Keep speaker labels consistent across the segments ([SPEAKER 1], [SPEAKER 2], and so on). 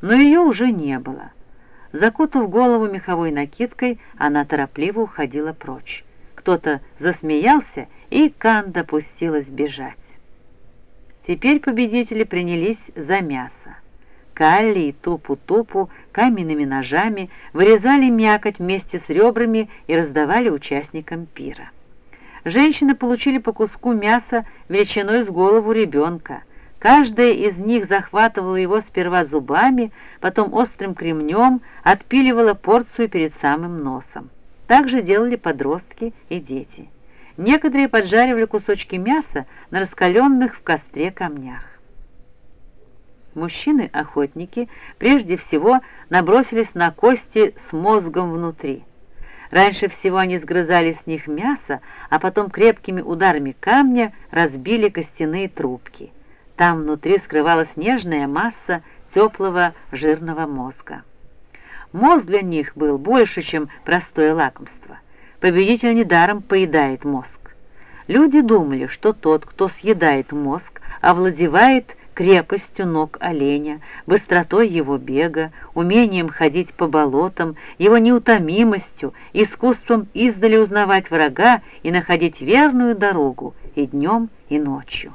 [SPEAKER 1] но ее уже не было. Закутав голову меховой накидкой, она торопливо уходила прочь. Кто-то засмеялся, и Канда пустилась бежать. Теперь победители принялись за мясо. Калли и Тупу-Тупу каменными ножами вырезали мякоть вместе с ребрами и раздавали участникам пира. Женщины получили по куску мяса величиной с голову ребенка. Каждая из них захватывала его сперва зубами, потом острым кремнем, отпиливала порцию перед самым носом. Так же делали подростки и дети. Некоторые поджаривали кусочки мяса на раскаленных в костре камнях. Мужчины-охотники прежде всего набросились на кости с мозгом внутри. Раньше всего они сгрызали с них мясо, а потом крепкими ударами камня разбили костяные трубки. Там внутри скрывалась нежная масса теплого жирного мозга. Мозг для них был больше, чем простое лакомство. Победитель недаром поедает мозг. Люди думали, что тот, кто съедает мозг, овладевает крепостью ног оленя, быстротой его бега, умением ходить по болотам, его неутомимостью, искусством издали узнавать врага и находить верную дорогу и днем, и ночью.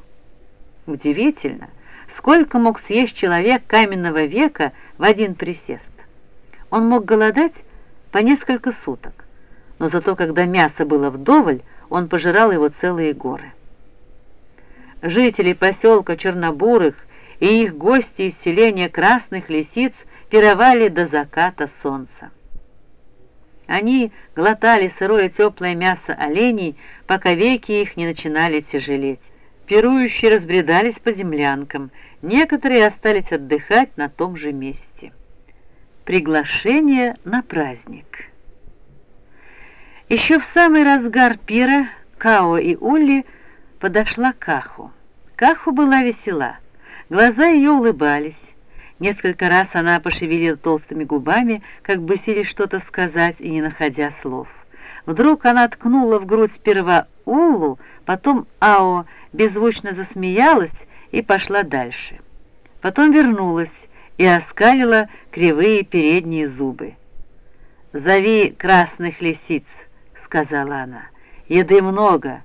[SPEAKER 1] Удивительно, сколько мог съесть человек каменного века в один присест. Он мог голодать по несколько суток, но зато когда мясо было вдоволь, он пожирал его целые горы. Жители поселка Чернобурых и их гости из селения Красных Лисиц пировали до заката солнца. Они глотали сырое теплое мясо оленей, пока веки их не начинали тяжелеть. Пирующие разбредались по землянкам, некоторые остались отдыхать на том же месте. Приглашение на праздник. Еще в самый разгар пира Као и Улли подошла Каху. Каху была весела, глаза ее улыбались. Несколько раз она пошевелила толстыми губами, как бы силясь что-то сказать и не находя слов. Вдруг она ткнула в грудь сперва Уллу, потом Ао беззвучно засмеялась и пошла дальше. Потом вернулась и оскалила кривые передние зубы. «Зови красных лисиц», — сказала она. «Еды много,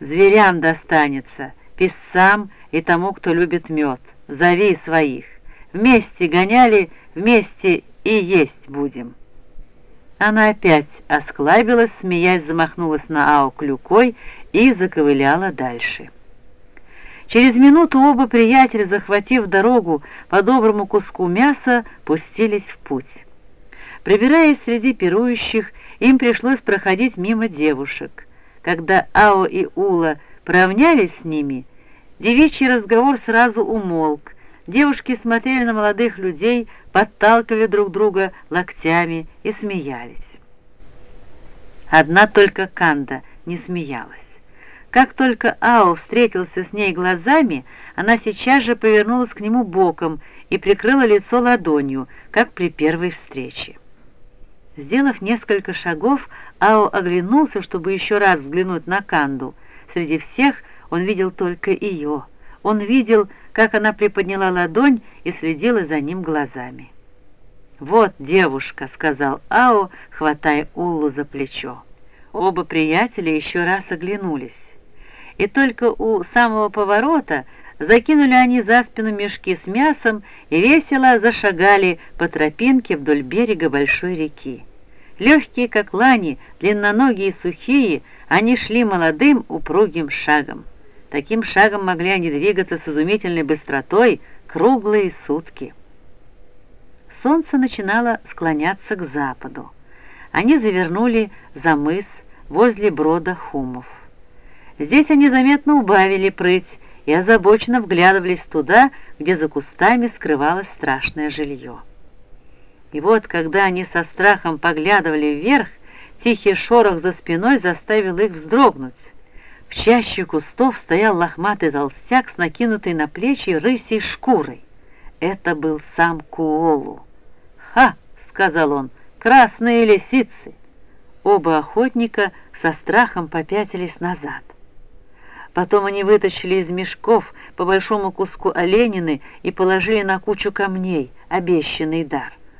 [SPEAKER 1] Зверям достанется, песцам и тому, кто любит мед. Зови своих. Вместе гоняли, вместе и есть будем». Она опять осклабилась, смеясь, замахнулась на Ао клюкой и заковыляла дальше. Через минуту оба приятеля, захватив дорогу по доброму куску мяса, пустились в путь. Пробираясь среди пирующих, им пришлось проходить мимо девушек. Когда Ао и Ула поравнялись с ними, девичий разговор сразу умолк. Девушки смотрели на молодых людей, подталкивали друг друга локтями и смеялись. Одна только Канда не смеялась. Как только Ао встретился с ней глазами, она сейчас же повернулась к нему боком и прикрыла лицо ладонью, как при первой встрече. Сделав несколько шагов, Ао оглянулся, чтобы еще раз взглянуть на Канду. Среди всех он видел только ее. Он видел, как она приподняла ладонь и следила за ним глазами. «Вот девушка», — сказал Ао, хватая Уллу за плечо. Оба приятеля еще раз оглянулись. И только у самого поворота закинули они за спину мешки с мясом и весело зашагали по тропинке вдоль берега большой реки. Легкие, как лани, длинноногие и сухие, они шли молодым упругим шагом. Таким шагом могли они двигаться с изумительной быстротой круглые сутки. Солнце начинало склоняться к западу. Они завернули за мыс возле брода Хумов. Здесь они заметно убавили прыть и озабоченно вглядывались туда, где за кустами скрывалось страшное жилье. И вот, когда они со страхом поглядывали вверх, тихий шорох за спиной заставил их вздрогнуть. В чаще кустов стоял лохматый толстяк с накинутой на плечи рысей шкурой. Это был сам Куолу. «Ха!» — сказал он. «Красные лисицы!» Оба охотника со страхом попятились назад. Потом они вытащили из мешков по большому куску оленины и положили на кучу камней, обещанный дар.